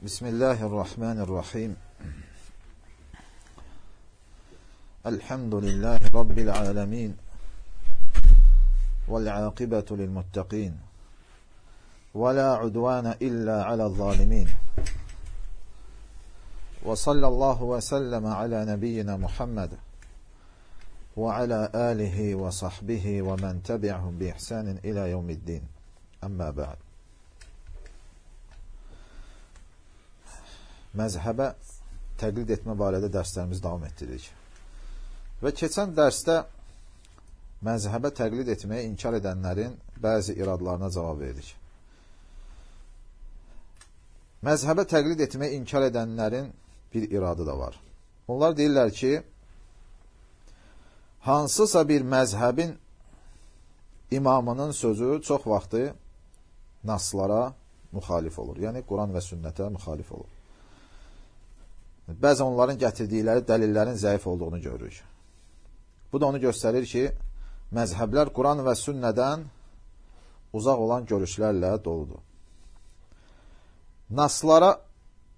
بسم الله الرحمن الرحيم. الحمد لله رب العالمين والعاقبة للمتقين ولا عدوان إلا على الظالمين. وصلى الله وسلم على نبينا محمد وعلى آله وصحبه ومن تبعهم بإحسان إلى يوم الدين. أما بعد. Məzhəbə təqlid etmə barədə dərslərimizi davam etdiririk. Və keçən dərsdə məzhəbə təqlid etməyi inkar edənlərin bəzi iradlarına cavab verdik. Məzhəbə təqlid etməyi inkar edənlərin bir iradı da var. Onlar deyirlər ki, hansısa bir məzhəbin imamının sözü çox vaxtı naslara müxalif olur. Yəni, Quran və sünnətə müxalif olur. Bəzən onların gətirdikləri dəlillərin zəif olduğunu görürük. Bu da onu göstərir ki, məzhəblər Quran və sünnədən uzaq olan görüşlərlə doludur. Naslara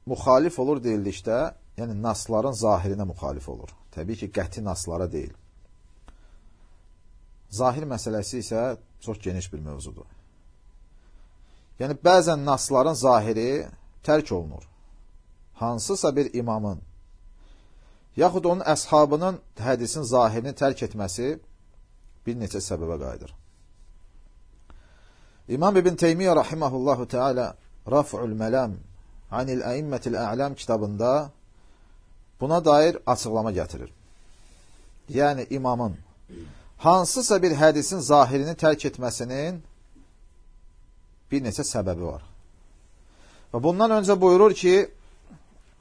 müxalif olur deyildikdə, yəni nasların zahirinə müxalif olur. Təbii ki, qəti naslara deyil. Zahir məsələsi isə çox geniş bir mövzudur. Yəni, bəzən nasların zahiri tərk olunur hansısa bir imamın yaxud onun əshabının hədisin zahirini tərk etməsi bir neçə səbəbə qayıdır. İmam İbn Teymiyyə rahiməhullahu teala Raf'ul Məlam Anil Əimmətil Ə'lam kitabında buna dair açıqlama gətirir. Yəni imamın hansısa bir hədisin zahirini tərk etməsinin bir neçə səbəbi var. Və bundan öncə buyurur ki,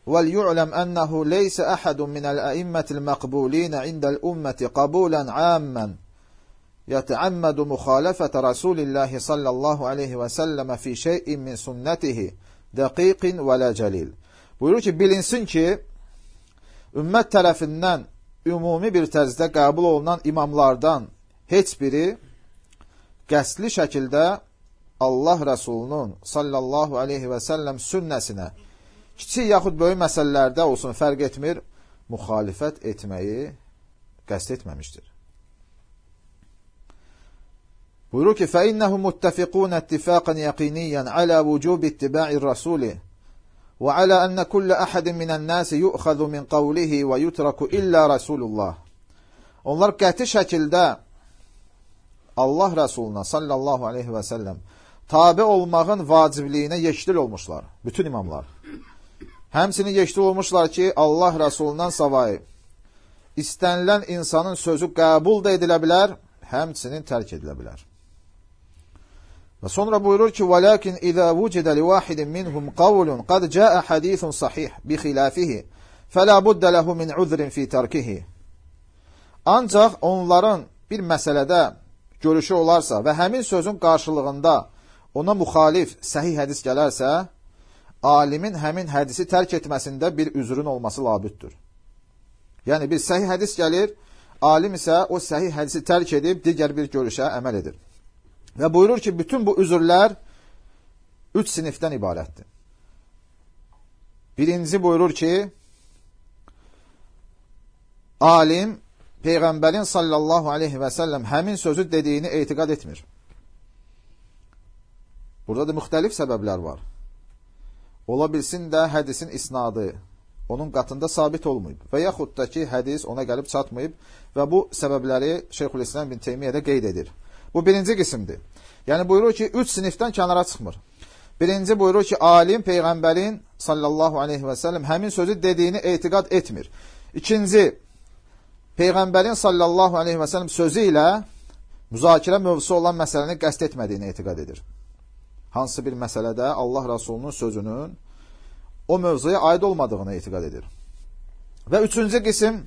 وليعلم أنه ليس أحد من الأئمة المقبولين عند الأمة قبولا عاما يتعمد مخالفة رسول الله صلى الله عليه وسلم في şeyin min sünnetihi dəqiqin və la cəlil. Buyurur ki, bilinsin ki, ümmət tərəfindən ümumi bir tərzdə qəbul olunan imamlardan heç biri qəsli şəkildə Allah Rəsulunun sallallahu aleyhi və səlləm sünnəsinə kiçik yaxud böyük məsələlərdə olsun, fərq etmir, müxalifət etməyi qəst etməmişdir. Buyurur ki, فَإِنَّهُ مُتَّفِقُونَ اتِّفَاقًا يَقِينِيًّا عَلَى وُجُوبِ اتِّبَاعِ الرَّسُولِ وعلى أن كل أحد من الناس يؤخذ من قوله ويترك إلا رسول الله Onlar qəti şəkildə Allah Rəsuluna sallallahu aleyhi və səlləm tabi olmağın vacibliyinə yeşdil olmuşlar. Bütün imamlar. Həmsinin yeşdi olmuşlar ki, Allah Rəsulundan savayı istənilən insanın sözü qəbul da edilə bilər, həmsinin tərk edilə bilər. Və sonra buyurur ki, وَلَكِنْ إِذَا وُجِدَ لِوَاحِدٍ مِنْهُمْ قَوْلٌ قَدْ جَاءَ حَدِيثٌ صَحِيحٌ بِخِلَافِهِ فَلَا بُدَّ لَهُ مِنْ عُذْرٍ فِي تَرْكِهِ Ancaq onların bir məsələdə görüşü olarsa və həmin sözün qarşılığında ona müxalif səhih hədis gələrsə, alimin həmin hədisi tərk etməsində bir üzrün olması labüddür. Yəni, bir səhih hədis gəlir, alim isə o səhih hədisi tərk edib digər bir görüşə əməl edir. Və buyurur ki, bütün bu üzrlər üç sinifdən ibarətdir. Birinci buyurur ki, alim Peyğəmbərin sallallahu aleyhi və səlləm həmin sözü dediyini etiqad etmir. Burada da müxtəlif səbəblər var. Ola bilsin də hədisin isnadı onun qatında sabit olmayıb və yaxud da ki, hədis ona gəlib çatmayıb və bu səbəbləri Şeyxülislam bin Teymiyyə də qeyd edir. Bu birinci qismdir. Yəni buyurur ki, üç sinifdən kənara çıxmır. Birinci buyurur ki, alim Peyğəmbərin sallallahu aleyhi və səlləm həmin sözü dediyini etiqad etmir. İkinci, Peyğəmbərin sallallahu aleyhi və səlləm sözü ilə müzakirə mövzusu olan məsələni qəst etmədiyini etiqad edir hansı bir məsələdə Allah Rasulunun sözünün o mövzuya aid olmadığını etiqad edir. Və üçüncü qism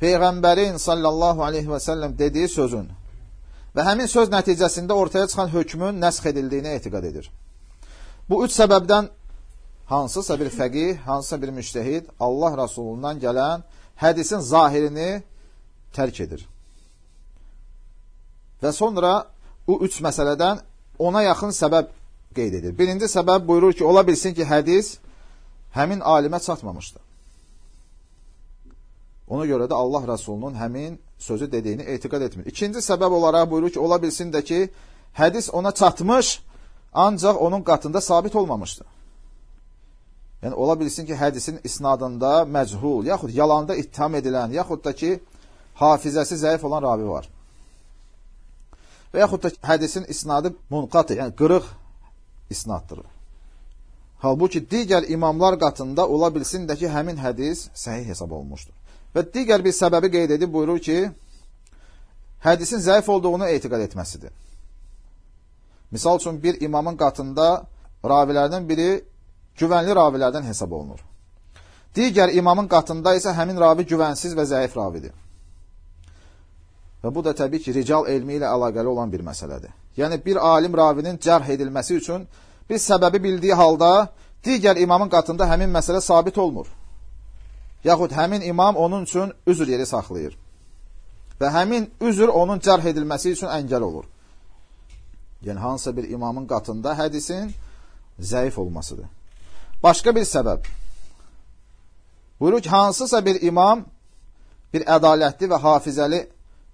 Peyğəmbərin sallallahu aleyhi və səlləm dediyi sözün və həmin söz nəticəsində ortaya çıxan hökmün nəsx edildiyini etiqad edir. Bu üç səbəbdən hansısa bir fəqih, hansısa bir müştəhid Allah Rasulundan gələn hədisin zahirini tərk edir. Və sonra bu üç məsələdən ona yaxın səbəb qeyd edir. Birinci səbəb buyurur ki, ola bilsin ki, hədis həmin alimə çatmamışdı. Ona görə də Allah Rəsulunun həmin sözü dediyini etiqad etmir. İkinci səbəb olaraq buyurur ki, ola bilsin də ki, hədis ona çatmış, ancaq onun qatında sabit olmamışdır. Yəni, ola bilsin ki, hədisin isnadında məchul, yaxud yalanda ittiham edilən, yaxud da ki, hafizəsi zəif olan ravi var. Və yaxud da hədisin isnadı munqatı, yəni qırıq isnaddır. Halbuki digər imamlar qatında ola bilsin də ki, həmin hədis səhih hesab olunmuşdur. Və digər bir səbəbi qeyd edib buyurur ki, hədisin zəif olduğunu etiqad etməsidir. Misal üçün, bir imamın qatında ravilərdən biri güvənli ravilərdən hesab olunur. Digər imamın qatında isə həmin ravi güvənsiz və zəif ravidir. Və bu da təbii ki, rical elmi ilə əlaqəli olan bir məsələdir. Yəni, bir alim ravinin cərh edilməsi üçün bir səbəbi bildiyi halda digər imamın qatında həmin məsələ sabit olmur. Yaxud həmin imam onun üçün üzr yeri saxlayır. Və həmin üzr onun cərh edilməsi üçün əngəl olur. Yəni, hansısa bir imamın qatında hədisin zəif olmasıdır. Başqa bir səbəb. Buyurur ki, hansısa bir imam bir ədalətli və hafizəli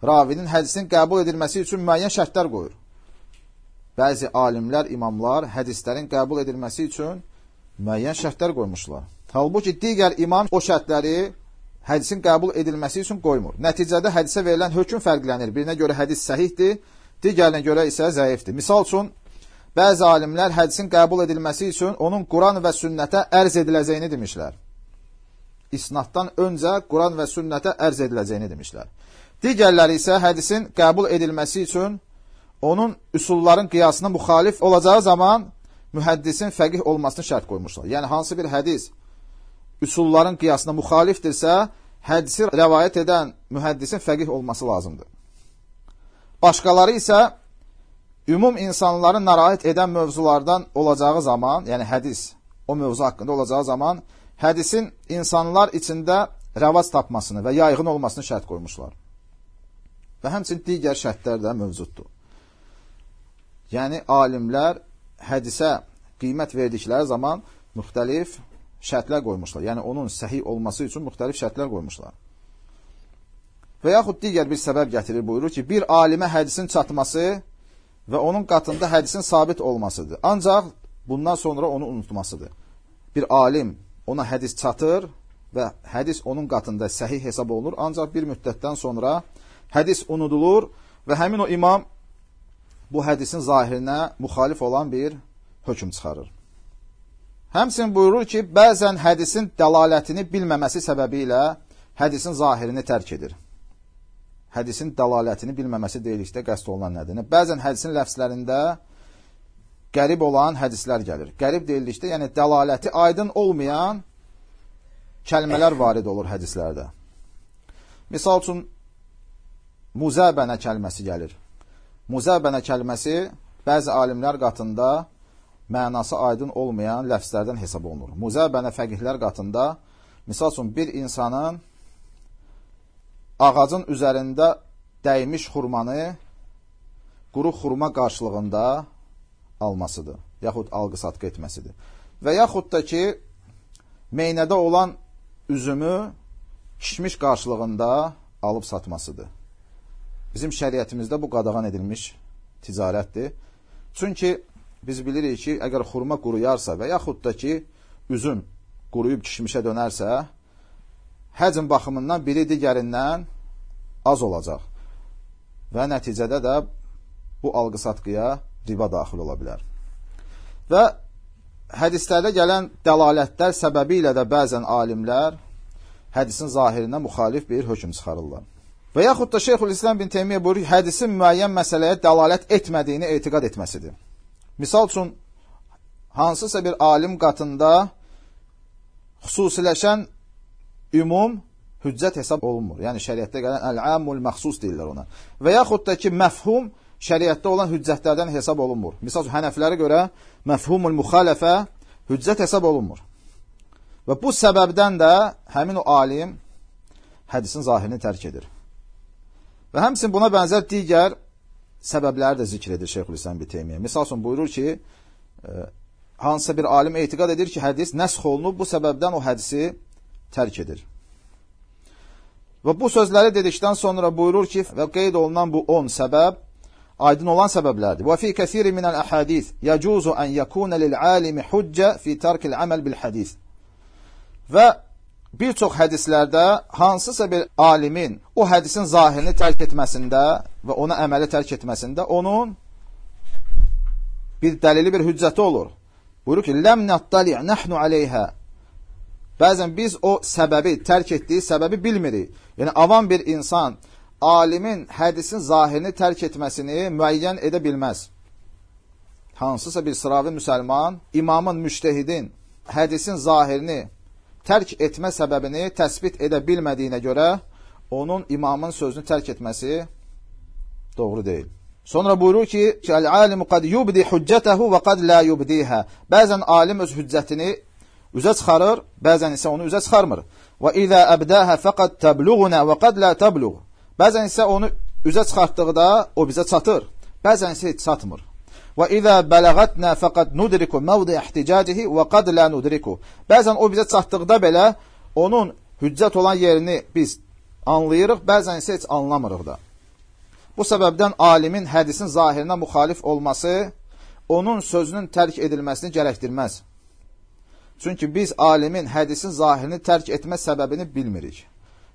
ravinin hədisin qəbul edilməsi üçün müəyyən şərtlər qoyur. Bəzi alimlər, imamlar hədislərin qəbul edilməsi üçün müəyyən şərtlər qoymuşlar. Halbuki digər imam o şərtləri hədisin qəbul edilməsi üçün qoymur. Nəticədə hədisə verilən hökm fərqlənir. Birinə görə hədis səhihdir, digərinə görə isə zəifdir. Misal üçün, bəzi alimlər hədisin qəbul edilməsi üçün onun Quran və sünnətə ərz ediləcəyini demişlər. İsnatdan öncə Quran və sünnətə ərz ediləcəyini demişlər. Digərləri isə hədisin qəbul edilməsi üçün onun üsulların qiyasına müxalif olacağı zaman mühəddisin fəqih olmasını şərt qoymuşlar. Yəni, hansı bir hədis üsulların qiyasına müxalifdirsə, hədisi rəvayət edən mühəddisin fəqih olması lazımdır. Başqaları isə ümum insanları narahat edən mövzulardan olacağı zaman, yəni hədis o mövzu haqqında olacağı zaman, hədisin insanlar içində rəvaz tapmasını və yayğın olmasını şərt qoymuşlar. Və həmçin digər şərtlər də mövcuddur. Yəni, alimlər hədisə qiymət verdikləri zaman müxtəlif şərtlər qoymuşlar. Yəni, onun səhi olması üçün müxtəlif şərtlər qoymuşlar. Və yaxud digər bir səbəb gətirir, buyurur ki, bir alimə hədisin çatması və onun qatında hədisin sabit olmasıdır. Ancaq bundan sonra onu unutmasıdır. Bir alim ona hədis çatır və hədis onun qatında səhih hesab olunur, ancaq bir müddətdən sonra hədis unudulur və həmin o imam bu hədisin zahirinə müxalif olan bir hökm çıxarır. Həmsin buyurur ki, bəzən hədisin dəlalətini bilməməsi səbəbi ilə hədisin zahirini tərk edir. Hədisin dəlalətini bilməməsi deyilikdə qəst olunan nədir? Bəzən hədisin ləfslərində qərib olan hədislər gəlir. Qərib deyilikdə, yəni dəlaləti aydın olmayan kəlmələr varid olur hədislərdə. Misal üçün, muzəbənə kəlməsi gəlir. Muzəbənə kəlməsi bəzi alimlər qatında mənası aydın olmayan ləfslərdən hesab olunur. Muzəbənə fəqihlər qatında, misal üçün, bir insanın ağacın üzərində dəymiş xurmanı quru xurma qarşılığında almasıdır, yaxud alqı-satqı etməsidir. Və yaxud da ki, meynədə olan üzümü kişmiş qarşılığında alıb satmasıdır. Bizim şəriətimizdə bu qadağan edilmiş ticarətdir. Çünki biz bilirik ki, əgər xurma quruyarsa və yaxud da ki, üzüm quruyub kişmişə dönərsə, həcm baxımından biri digərindən az olacaq. Və nəticədə də bu alqı-satqıya riba daxil ola bilər. Və hədislərdə gələn dəlalətlər səbəbi ilə də bəzən alimlər hədisin zahirinə müxalif bir hökm çıxarırlar. Və yaxud da Şeyxül İslam bin Teymiyyə buyurur ki, hədisin müəyyən məsələyə dəlalət etmədiyini etiqad etməsidir. Misal üçün, hansısa bir alim qatında xüsusiləşən ümum hüccət hesab olunmur. Yəni, şəriətdə gələn əl-amul məxsus deyirlər ona. Və yaxud da ki, məfhum şəriətdə olan hüccətlərdən hesab olunmur. Misal hənəflərə görə məfhumul müxaləfə hüccət hesab olunmur. Və bu səbəbdən də həmin o alim hədisin zahirini tərk edir. Və həmsin buna bənzər digər səbəbləri də zikr edir Şeyxülislam bir teymiyyə. Misal üçün buyurur ki, e, hansısa bir alim etiqad edir ki, hədis nəsx olunub, bu səbəbdən o hədisi tərk edir. Və bu sözləri dedikdən sonra buyurur ki, və qeyd olunan bu 10 səbəb aydın olan səbəblərdir. Və fi kəsiri minəl əhadis yacuzu an yakuna lil alimi huccə fi tərkil aməl bil hadis. Və bir çox hədislərdə hansısa bir alimin o hədisin zahirini tərk etməsində və ona əməli tərk etməsində onun bir dəlili, bir hüccəti olur. Buyurur ki, ləm nəttali nəhnu aleyhə. Bəzən biz o səbəbi, tərk etdiyi səbəbi bilmirik. Yəni, avam bir insan alimin hədisin zahirini tərk etməsini müəyyən edə bilməz. Hansısa bir sıravi müsəlman, imamın, müştehidin hədisin zahirini tərk etmə səbəbini təsbit edə bilmədiyinə görə onun imamın sözünü tərk etməsi doğru deyil. Sonra buyurur ki, "Əl-alimu qad yubdi hüccətəhu və qad la yubdiha." Bəzən alim öz hüccətini üzə çıxarır, bəzən isə onu üzə çıxarmır. "Və izə əbdaha faqad tabluğuna və qad la tabluğ." Bəzən isə onu üzə çıxartdıqda o bizə çatır, bəzən isə heç çatmır. Bələğətnə fəqad nudriku məvdi ihticacihi və qad la nudriku. Bəzən o bizə çatdıqda belə onun hüccət olan yerini biz anlayırıq, bəzən isə heç anlamırıq da. Bu səbəbdən alimin hədisin zahirinə müxalif olması onun sözünün tərk edilməsini gərəkdirməz. Çünki biz alimin hədisin zahirini tərk etmə səbəbini bilmirik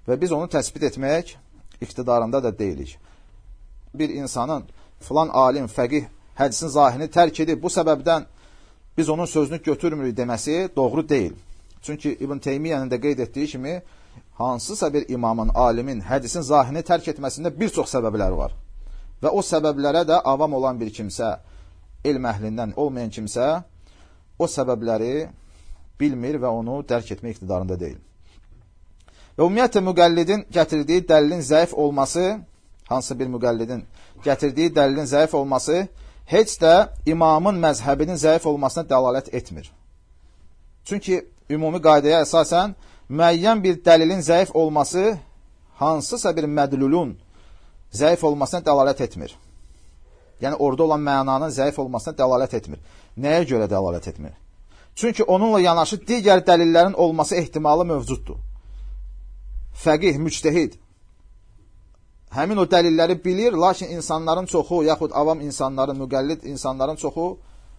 və biz onu təsbit etmək iqtidarında da deyilik. Bir insanın filan alim, fəqih hədisin zahirini tərk edib, bu səbəbdən biz onun sözünü götürmürük deməsi doğru deyil. Çünki İbn Teymiyyənin də qeyd etdiyi kimi, hansısa bir imamın, alimin hədisin zahirini tərk etməsində bir çox səbəblər var. Və o səbəblərə də avam olan bir kimsə, elm əhlindən olmayan kimsə, o səbəbləri bilmir və onu dərk etmə iqtidarında deyil. Və ümumiyyətlə müqəllidin gətirdiyi dəlilin zəif olması, hansı bir müqəllidin gətirdiyi dəlilin zəif olması heç də imamın məzhəbinin zəif olmasına dəlalət etmir. Çünki ümumi qaydaya əsasən müəyyən bir dəlilin zəif olması hansısa bir mədlulun zəif olmasına dəlalət etmir. Yəni, orada olan mənanın zəif olmasına dəlalət etmir. Nəyə görə dəlalət etmir? Çünki onunla yanaşı digər dəlillərin olması ehtimalı mövcuddur. Fəqih, müctehid Həmin o dəlilləri bilir, lakin insanların çoxu, yaxud avam insanların, müqəllid insanların çoxu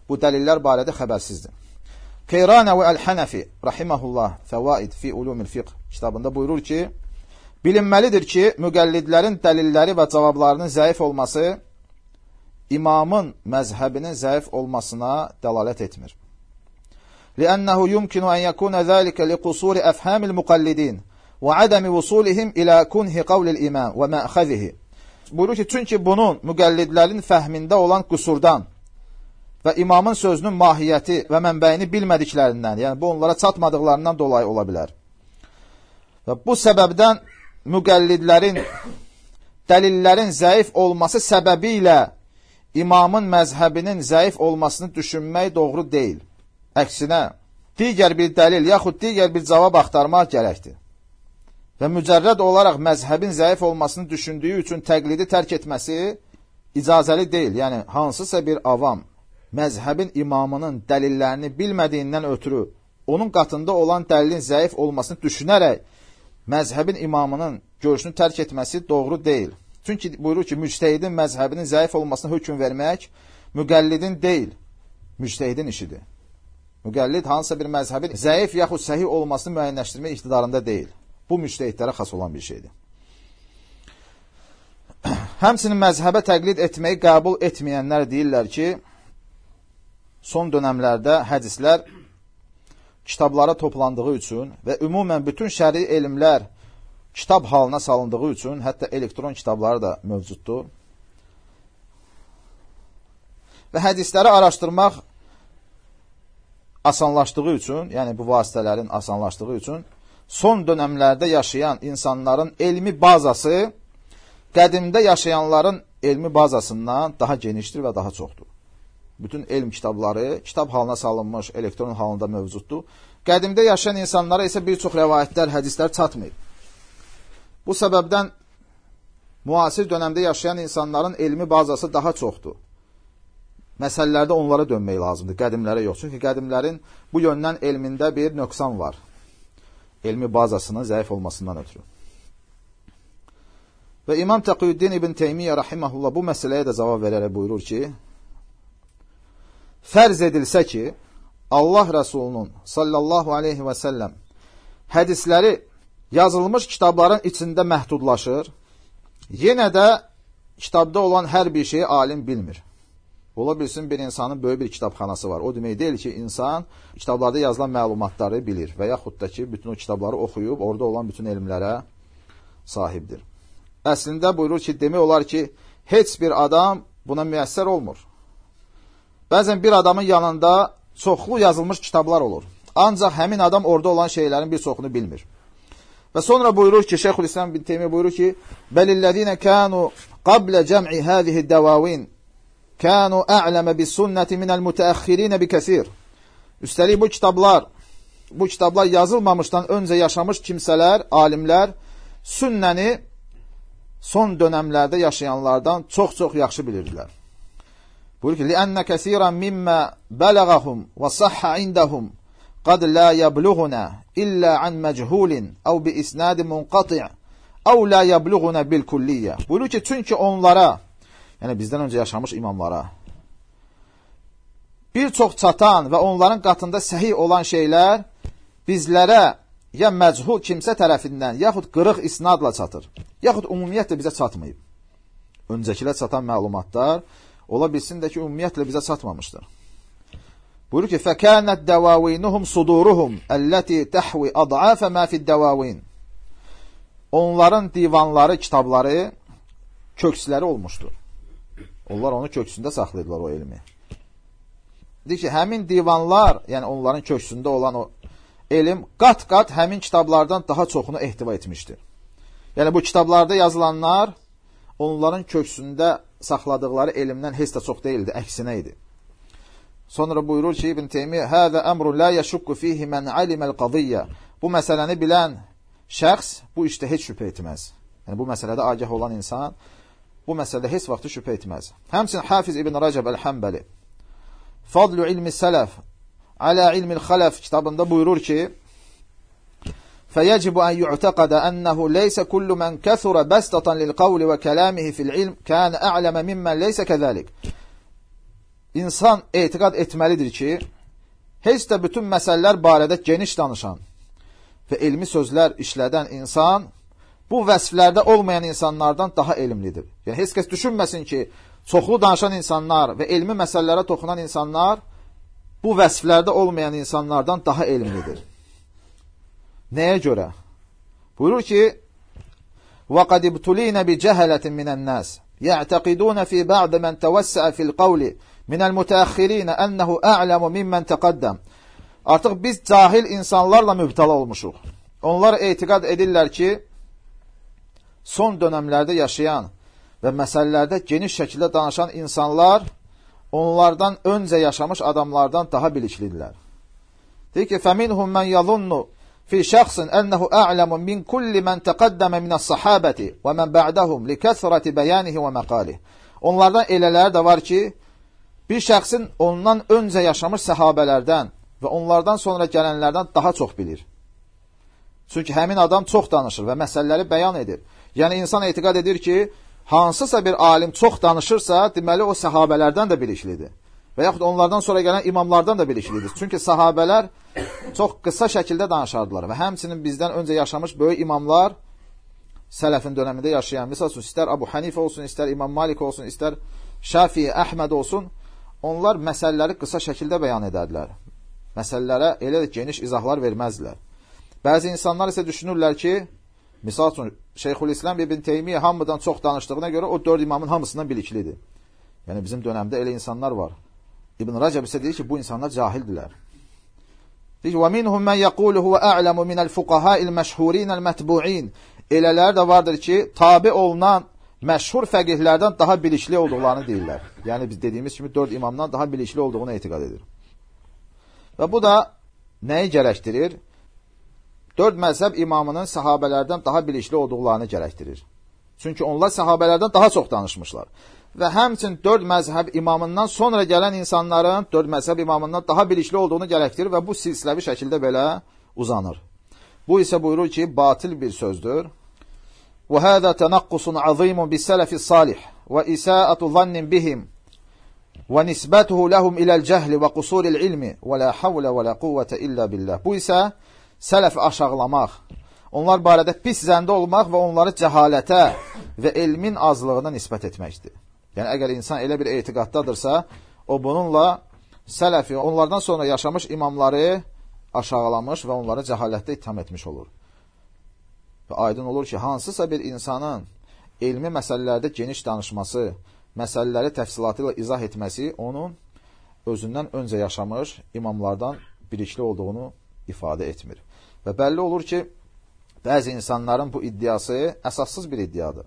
bu dəlillər barədə xəbərsizdir. Qeyranə və Əl-Hənəfi, rahiməhullah, fəvaid fi ulumil fiqh kitabında buyurur ki, bilinməlidir ki, müqəllidlərin dəlilləri və cavablarının zəif olması imamın məzhəbinin zəif olmasına dəlalət etmir. Ləənnəhu yumkinu ən yəkuna zəlikə li qusuri əfhəmil müqəllidin adəmi vusulihim ilə kunhi qavlil imam və məxəzihi. Buyurur ki, çünki bunun müqəllidlərin fəhmində olan qüsurdan və imamın sözünün mahiyyəti və mənbəyini bilmədiklərindən, yəni bu onlara çatmadıqlarından dolayı ola bilər. Və bu səbəbdən müqəllidlərin, dəlillərin zəif olması səbəbi ilə imamın məzhəbinin zəif olmasını düşünmək doğru deyil. Əksinə, digər bir dəlil yaxud digər bir cavab axtarmaq gərəkdir və mücərrəd olaraq məzhəbin zəif olmasını düşündüyü üçün təqlidi tərk etməsi icazəli deyil. Yəni, hansısa bir avam məzhəbin imamının dəlillərini bilmədiyindən ötürü onun qatında olan dəlilin zəif olmasını düşünərək məzhəbin imamının görüşünü tərk etməsi doğru deyil. Çünki buyurur ki, müctehidin məzhəbinin zəif olmasına hökm vermək müqəllidin deyil, müctehidin işidir. Müqəllid hansısa bir məzhəbin zəif yaxud səhih olmasını müəyyənləşdirmək iqtidarında deyil. Bu müştəhidlərə xas olan bir şeydir. Həmsinin məzhəbə təqlid etməyi qəbul etməyənlər deyirlər ki, son dönəmlərdə hədislər kitablara toplandığı üçün və ümumən bütün şəri elmlər kitab halına salındığı üçün, hətta elektron kitabları da mövcuddur. Və hədisləri araşdırmaq asanlaşdığı üçün, yəni bu vasitələrin asanlaşdığı üçün son dönəmlərdə yaşayan insanların elmi bazası qədimdə yaşayanların elmi bazasından daha genişdir və daha çoxdur. Bütün elm kitabları kitab halına salınmış, elektron halında mövcuddur. Qədimdə yaşayan insanlara isə bir çox rəvayətlər, hədislər çatmayıb. Bu səbəbdən müasir dönəmdə yaşayan insanların elmi bazası daha çoxdur. məsələlərdə onlara dönmək lazımdır, qədimlərə yox. Çünki qədimlərin bu yöndən elmində bir nöqsan var. Elmi bazasının zəif olmasından ötürü. Və İmam Təqiyüddin İbn Teymiyyə rahiməhullah bu məsələyə də cavab verərək buyurur ki, fərz edilsə ki, Allah Rəsulunun sallallahu aleyhi və səlləm hədisləri yazılmış kitabların içində məhdudlaşır, yenə də kitabda olan hər bir şeyi alim bilmir. Ola bilsin bir insanın böyük bir kitabxanası var. O demək deyil ki, insan kitablarda yazılan məlumatları bilir və yaxud da ki, bütün o kitabları oxuyub, orada olan bütün elmlərə sahibdir. Əslində buyurur ki, demək olar ki, heç bir adam buna müəssər olmur. Bəzən bir adamın yanında çoxlu yazılmış kitablar olur. Ancaq həmin adam orada olan şeylərin bir çoxunu bilmir. Və sonra buyurur ki, Şeyxülislam bin Teymiyyə buyurur ki, Bəlillədinə kənu qablə cəm'i həzihi dəvavin kənu a'ləmə bis sünnəti minəl mütəəxxirinə bi kəsir. Üstəlik bu kitablar, bu kitablar yazılmamışdan öncə yaşamış kimsələr, alimlər sünnəni son dönəmlərdə yaşayanlardan çox-çox yaxşı bilirdilər. Buyur ki, لِأَنَّ كَثِيرًا مِمَّا بَلَغَهُمْ وَصَحَّ عِنْدَهُمْ قَدْ لَا يَبْلُغُنَا إِلَّا عَنْ مَجْهُولٍ أَوْ بِإِسْنَادٍ مُنْقَطِعٍ أَوْ لَا يَبْلُغُنَا بِالْكُلِّيَّةِ Buyurur ki, çünki onlara yəni bizdən öncə yaşamış imamlara, bir çox çatan və onların qatında səhih olan şeylər bizlərə ya məchul kimsə tərəfindən, yaxud qırıq isnadla çatır, yaxud ümumiyyətlə bizə çatmayıb. Öncəkilər çatan məlumatlar ola bilsin də ki, ümumiyyətlə bizə çatmamışdır. Buyurur ki, فَكَانَتْ دَوَاوِينُهُمْ صُدُورُهُمْ الَّتِي تَحْوِ أَضْعَافَ مَا فِي الدَّوَاوِينَ Onların divanları, kitabları köksləri olmuşdur. Onlar onu köksündə saxlayırlar o elmi. Deyir ki, həmin divanlar, yəni onların köksündə olan o elm qat-qat həmin kitablardan daha çoxunu ehtiva etmişdir. Yəni bu kitablarda yazılanlar onların köksündə saxladıqları elmdən heç də çox deyildi, əksinə idi. Sonra buyurur ki, İbn Teymiyyə, "Həzə əmrun la yəşukku fihi men aliməl qadiyyə." Bu məsələni bilən şəxs bu işdə heç şübhə etməz. Yəni bu məsələdə agah olan insan bu məsələdə heç vaxt şübhə etməz. Həmçinin Hafiz İbn Rəcəb Əl-Həmbəli Fadlu ilmi sələf alə ilmil xələf kitabında buyurur ki, فيجب أن يعتقد أنه ليس كل من كثر بسطة للقول وكلامه في العلم كان أعلم ممن ليس كذلك. İnsan etiqad etməlidir ki, heç də bütün məsələlər barədə geniş danışan və elmi sözlər işlədən insan bu vəsflərdə olmayan insanlardan daha elmlidir. Yəni, heç kəs düşünməsin ki, çoxlu danışan insanlar və elmi məsələlərə toxunan insanlar bu vəsflərdə olmayan insanlardan daha elmlidir. Nəyə görə? Buyurur ki, وَقَدْ اِبْتُلِينَ بِجَهَلَةٍ مِنَ النَّاسِ يَعْتَقِدُونَ فِي بَعْضِ مَنْ تَوَسَّعَ فِي الْقَوْلِ مِنَ الْمُتَأَخِّرِينَ أَنَّهُ أَعْلَمُ مِمَّنْ تَقَدَّمْ Artıq biz cahil insanlarla mübtala olmuşuq. Onlar etiqad edirlər ki, son dönəmlərdə yaşayan və məsələlərdə geniş şəkildə danışan insanlar onlardan öncə yaşamış adamlardan daha biliklidirlər. Deyir ki, فَمِنْهُمْ مَنْ يَظُنُّ في شخص أنه أعلم من كل من تقدم من الصحابة ومن بعدهم لكثرة بيانه ومقاله. Onlardan elələr də var ki, bir şəxsin ondan öncə yaşamış səhabələrdən və onlardan sonra gələnlərdən daha çox bilir. Çünki həmin adam çox danışır və məsələləri bəyan edir. Yəni, insan etiqad edir ki, hansısa bir alim çox danışırsa, deməli o səhabələrdən də biliklidir. Və yaxud onlardan sonra gələn imamlardan da biliklidir. Çünki sahabələr çox qısa şəkildə danışardılar və həmçinin bizdən öncə yaşamış böyük imamlar sələfin dönəmində yaşayan, misal üçün, istər Abu Hanifə olsun, istər İmam Malik olsun, istər Şafi, Əhməd olsun, onlar məsələləri qısa şəkildə bəyan edərdilər. Məsələlərə elə geniş izahlar verməzdilər. Bəzi insanlar isə düşünürlər ki, misal üçün, Şeyxülislam ibn Teymiyyə hamıdan çox danışdığına görə o dörd imamın hamısından biliklidir. Yəni bizim dönəmdə elə insanlar var. İbn Rəcəb isə deyir ki, bu insanlar cahildirlər. Deyir ki, وَمِنْهُمْ مَنْ يَقُولُ هُوَ أَعْلَمُ مِنَ الْفُقَهَاءِ الْمَشْهُورِينَ الْمَتْبُعِينَ Elələr də vardır ki, tabi olunan məşhur fəqihlərdən daha bilikli olduqlarını deyirlər. Yəni biz dediyimiz kimi dörd imamdan daha bilikli olduğunu etiqad edir. Və bu da nəyi gərəkdirir? Dörd məzhəb imamının səhabələrdən daha bilikli olduqlarını gərəkdirir. Çünki onlar səhabələrdən daha çox danışmışlar. və həmçin dörd məzhəb imamından sonra gələn insanların dörd məzhəb imamından daha bilikli olduğunu gərəkdirir və bu silsiləvi şəkildə belə uzanır. Bu isə buyurur ki, batil bir sözdür. Və isa'atu zannin bihim və nisbətuhu ləhum iləl cəhli və qusuril ilmi və la havlə və la quvvətə illə billah. Bu isə sələfi aşağılamaq, onlar barədə pis zəndə olmaq və onları cəhalətə və elmin azlığına nisbət etməkdir. Yəni, əgər insan elə bir etiqaddadırsa, o bununla sələfi, onlardan sonra yaşamış imamları aşağılamış və onları cəhalətdə ittiham etmiş olur. Və aydın olur ki, hansısa bir insanın elmi məsələlərdə geniş danışması, məsələləri təfsilatı ilə izah etməsi onun özündən öncə yaşamış imamlardan birikli olduğunu ifadə etmir. Və bəlli olur ki, bəzi insanların bu iddiası əsassız bir iddiadır.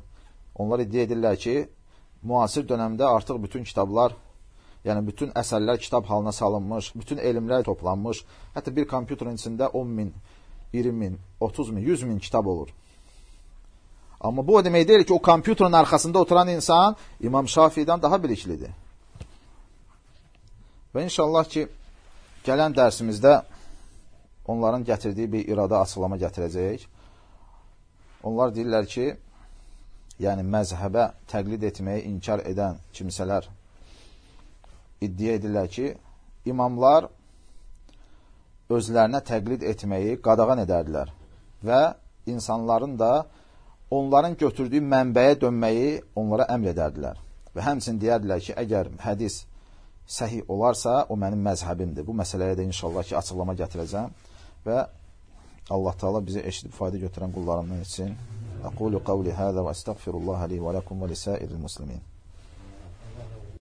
Onlar iddia edirlər ki, müasir dönəmdə artıq bütün kitablar, yəni bütün əsərlər kitab halına salınmış, bütün elmlər toplanmış, hətta bir kompüterin içində 10 min, 20 min, 30 min, 100 min kitab olur. Amma bu o demək deyil ki, o kompüterin arxasında oturan insan İmam Şafiidən daha biliklidir. Və inşallah ki, gələn dərsimizdə onların gətirdiyi bir irada açıqlama gətirəcəyik. Onlar deyirlər ki, yəni məzhəbə təqlid etməyi inkar edən kimsələr iddia edirlər ki, imamlar özlərinə təqlid etməyi qadağan edərdilər və insanların da onların götürdüyü mənbəyə dönməyi onlara əmr edərdilər. Və həmçin deyərdilər ki, əgər hədis səhih olarsa, o mənim məzhəbimdir. Bu məsələyə də inşallah ki, açıqlama gətirəcəm və Allah Taala bizə eşidib fayda götürən qullarından etsin. Aqulu qawli hada və estəğfirullaha li və lakum və lisairil muslimin.